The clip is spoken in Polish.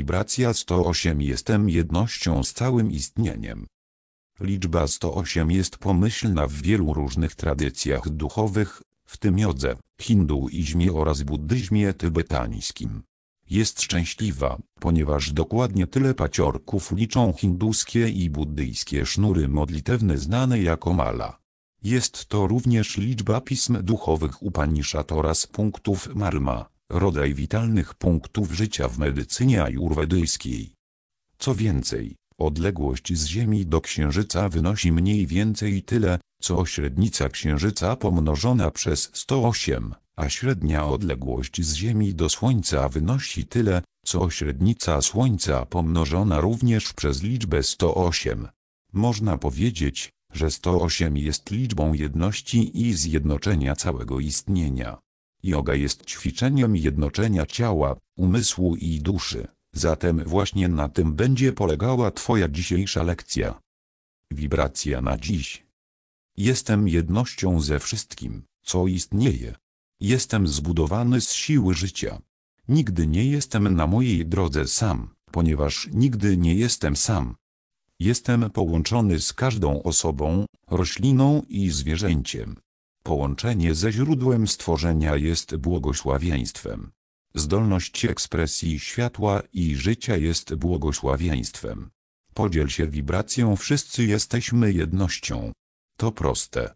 Wibracja 108 Jestem jednością z całym istnieniem. Liczba 108 jest pomyślna w wielu różnych tradycjach duchowych, w tym jodze, hinduizmie oraz buddyzmie tybetańskim. Jest szczęśliwa, ponieważ dokładnie tyle paciorków liczą hinduskie i buddyjskie sznury modlitewne znane jako mala. Jest to również liczba pism duchowych Upanishad oraz punktów marma, rodzaj witalnych punktów życia w medycynie ajurwedyjskiej. Co więcej, odległość z Ziemi do Księżyca wynosi mniej więcej tyle, co średnica Księżyca pomnożona przez 108, a średnia odległość z Ziemi do Słońca wynosi tyle, co średnica Słońca pomnożona również przez liczbę 108. Można powiedzieć, że 108 jest liczbą jedności i zjednoczenia całego istnienia. Yoga jest ćwiczeniem jednoczenia ciała, umysłu i duszy, zatem właśnie na tym będzie polegała Twoja dzisiejsza lekcja. Wibracja na dziś. Jestem jednością ze wszystkim, co istnieje. Jestem zbudowany z siły życia. Nigdy nie jestem na mojej drodze sam, ponieważ nigdy nie jestem sam. Jestem połączony z każdą osobą, rośliną i zwierzęciem. Połączenie ze źródłem stworzenia jest błogosławieństwem. Zdolność ekspresji światła i życia jest błogosławieństwem. Podziel się wibracją wszyscy jesteśmy jednością. To proste.